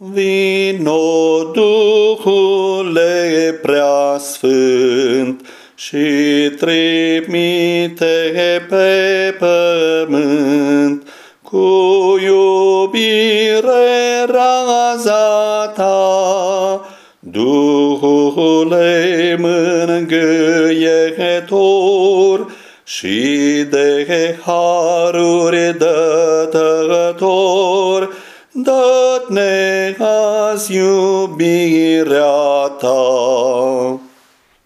Vino Duhule preasfânt și trimite pe pământ cu iubire raza ta, Duhule mângâietor și de haruri dătător, dat ne as you be ta.